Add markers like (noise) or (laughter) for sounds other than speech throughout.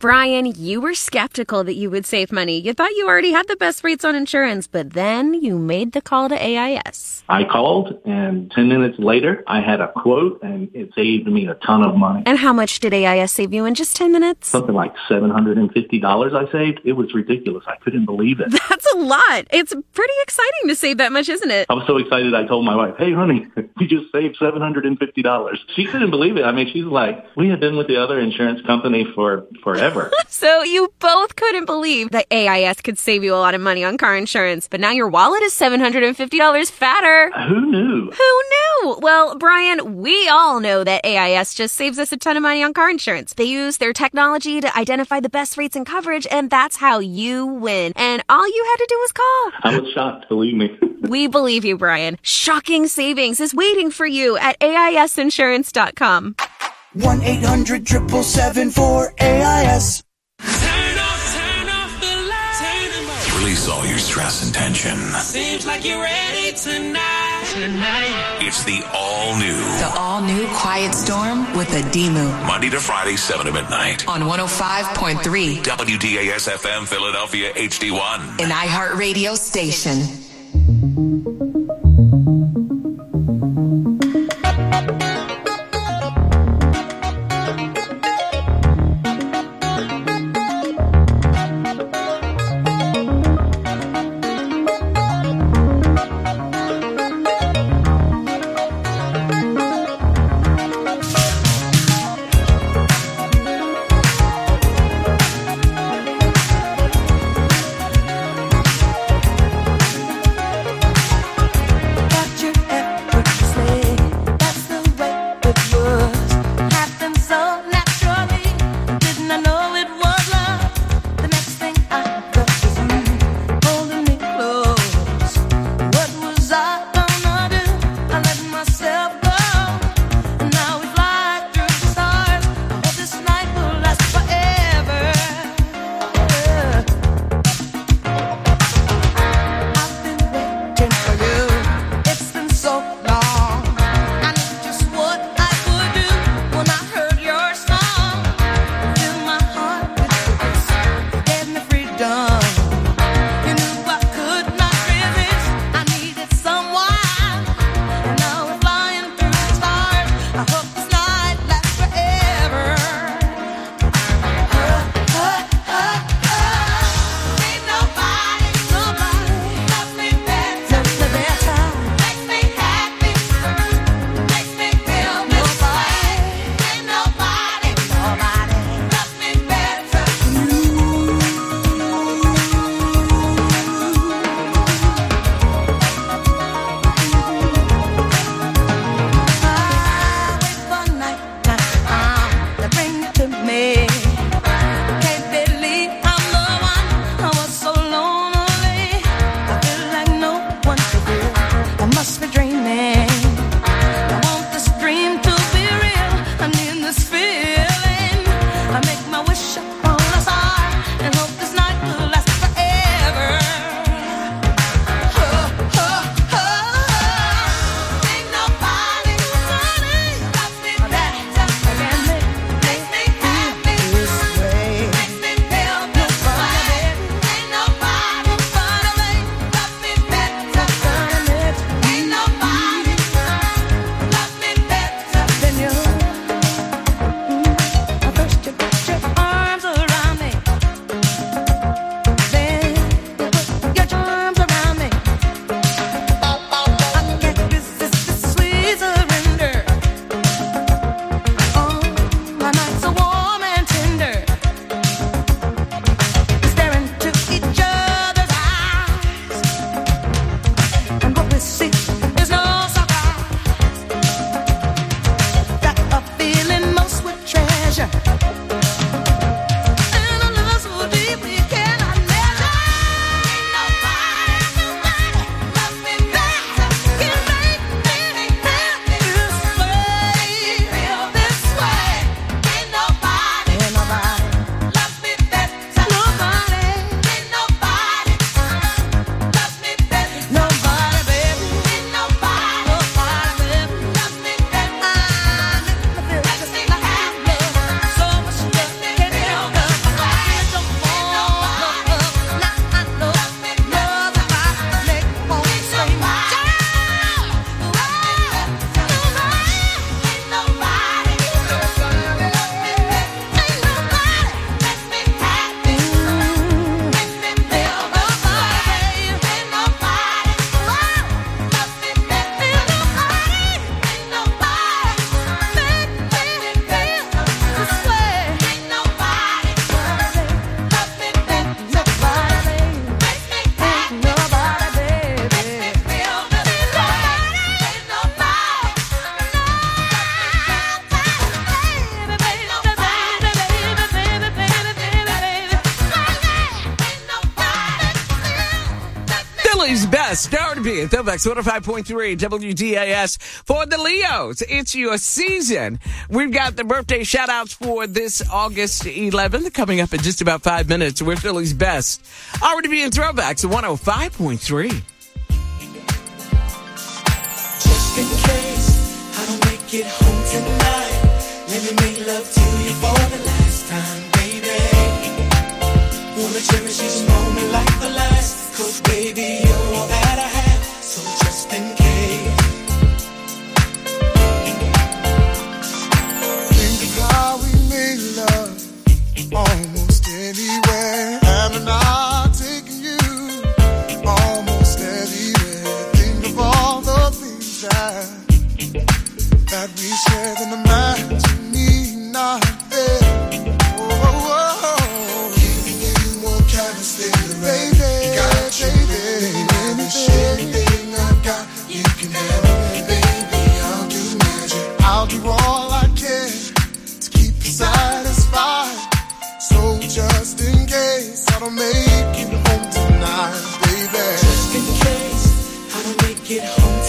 Brian, you were skeptical that you would save money. You thought you already had the best rates on insurance, but then you made the call to AIS. I called, and 10 minutes later, I had a quote, and it saved me a ton of money. And how much did AIS save you in just 10 minutes? Something like $750 I saved. It was ridiculous. I couldn't believe it. (laughs) That's a lot. It's pretty exciting to save that much, isn't it? I was so excited, I told my wife, hey, honey, (laughs) we just saved $750. She couldn't believe it. I mean, she's like, we have been with the other insurance company for forever. (laughs) so you both couldn't believe that AIS could save you a lot of money on car insurance, but now your wallet is $750 fatter. Who knew? Who knew? Well, Brian, we all know that AIS just saves us a ton of money on car insurance. They use their technology to identify the best rates and coverage, and that's how you win. And all you had to do was call. I was shocked, believe me. (laughs) we believe you, Brian. Shocking savings is waiting for you at AISinsurance.com. 1 800 777 AIS. Turn off, turn off the lights. Release all your stress and tension. Seems like you're ready tonight. Tonight. It's the all new. The all new Quiet Storm with Adimu. Monday to Friday, 7 to midnight. On 105.3. WDAS FM Philadelphia HD1. An iHeartRadio station. RB at Throwbacks 105.3 WDAS for the Leos. It's your season. We've got the birthday shout outs for this August 11th coming up in just about five minutes. We're Philly's best. RB and Throwbacks at 105.3. Just in case I don't make it home tonight, let me make love to you for the last time, baby. Wanna cherish each moment like the last, cause baby, you're all that I have. So just in case. Think of how we made love almost anywhere. Haven't I taken you almost everywhere? Think of all the things that that we shared in the It home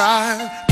drive,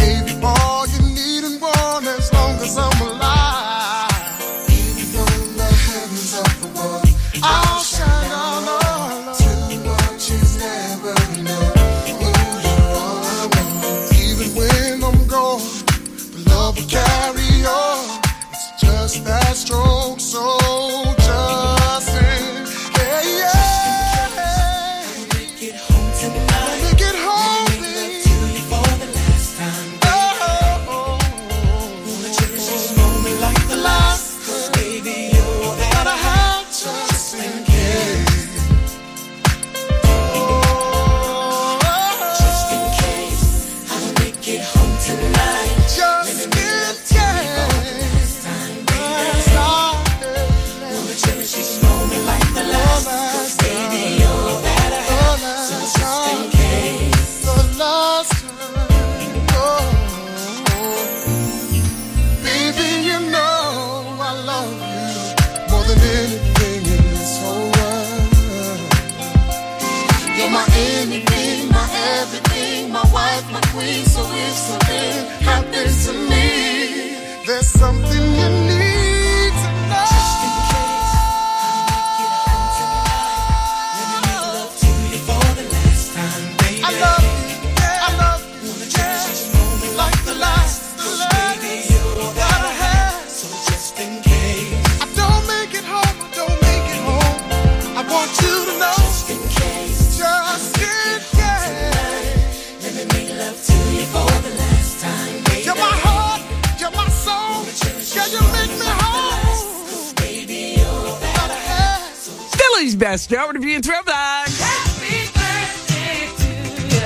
Best, RB and Throwbacks. Happy birthday to you.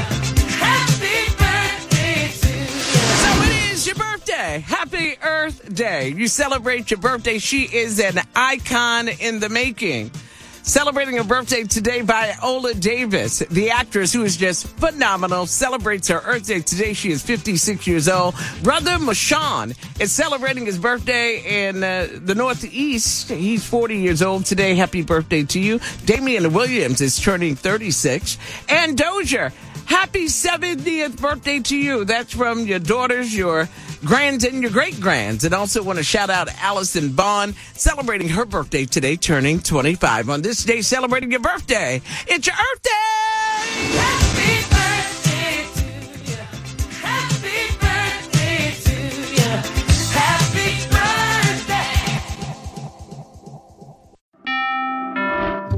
Happy birthday to you. So it is your birthday. Happy Earth Day. You celebrate your birthday. She is an icon in the making. Celebrating her birthday today Viola Davis, the actress who is just phenomenal, celebrates her Earth Day today. She is 56 years old. Brother Mashawn is celebrating his birthday in uh, the Northeast. He's 40 years old today. Happy birthday to you. Damian Williams is turning 36. And Dozier, happy 70th birthday to you. That's from your daughters, your grands and your great grands. And also want to shout out Allison Bond celebrating her birthday today, turning 25. On this day, celebrating your birthday, it's your Earth Day!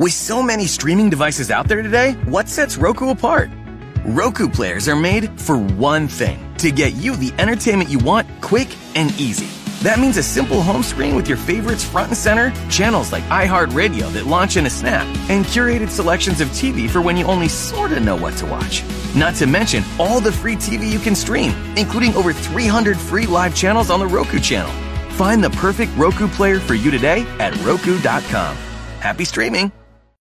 With so many streaming devices out there today, what sets Roku apart? Roku players are made for one thing to get you the entertainment you want quick and easy. That means a simple home screen with your favorites front and center, channels like iHeartRadio that launch in a snap, and curated selections of TV for when you only sort of know what to watch. Not to mention all the free TV you can stream, including over 300 free live channels on the Roku channel. Find the perfect Roku player for you today at Roku.com. Happy streaming!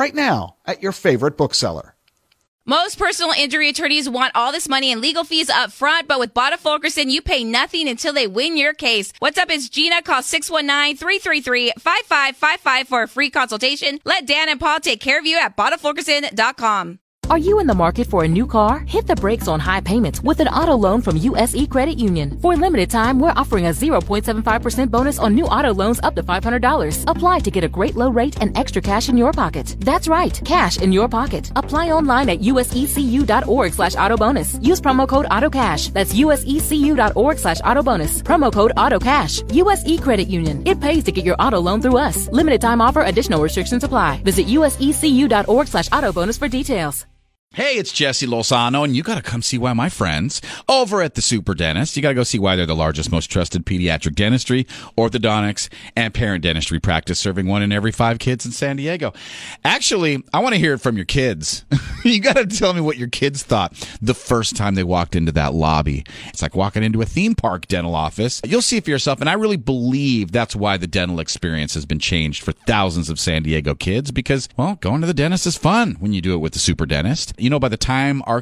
right now at your favorite bookseller. Most personal injury attorneys want all this money and legal fees up front, but with Botta Fulkerson, you pay nothing until they win your case. What's up? It's Gina. Call 619-333-5555 for a free consultation. Let Dan and Paul take care of you at BottaFulkerson.com. Are you in the market for a new car? Hit the brakes on high payments with an auto loan from USE Credit Union. For a limited time, we're offering a 0.75% bonus on new auto loans up to $500. Apply to get a great low rate and extra cash in your pocket. That's right, cash in your pocket. Apply online at usecu.org slash auto bonus. Use promo code AutoCash. That's usecu.org slash auto bonus. Promo code AutoCash. USE Credit Union. It pays to get your auto loan through us. Limited time offer. Additional restrictions apply. Visit usecu.org slash auto bonus for details. Hey, it's Jesse Lozano, and you got to come see why my friends over at the Super Dentist, you got to go see why they're the largest, most trusted pediatric dentistry, orthodontics, and parent dentistry practice, serving one in every five kids in San Diego. Actually, I want to hear it from your kids. (laughs) you got to tell me what your kids thought the first time they walked into that lobby. It's like walking into a theme park dental office. You'll see for yourself, and I really believe that's why the dental experience has been changed for thousands of San Diego kids because, well, going to the dentist is fun when you do it with the Super Dentist you know, by the time our